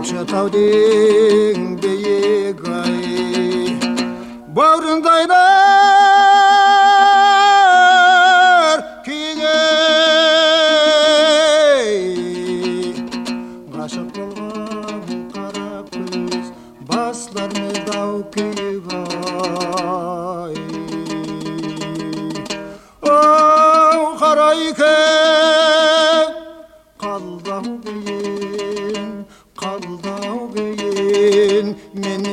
Kamçı tavdin beyi gay Bağrın daylar Kide Aşık kara kız Baslar mı dav kıyı Oh karay Allah'ın men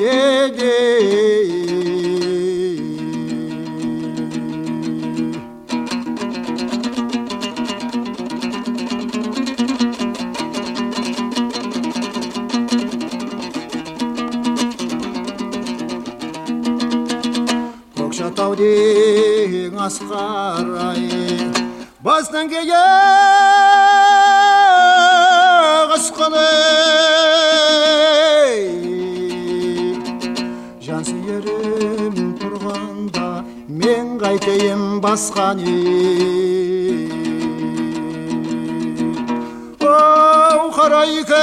жан сүйерім тұрғанда мен қайтейін басқаны оу қарайке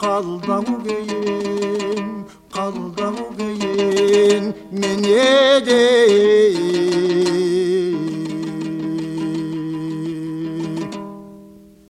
қалдау кейін қалдау кейін мен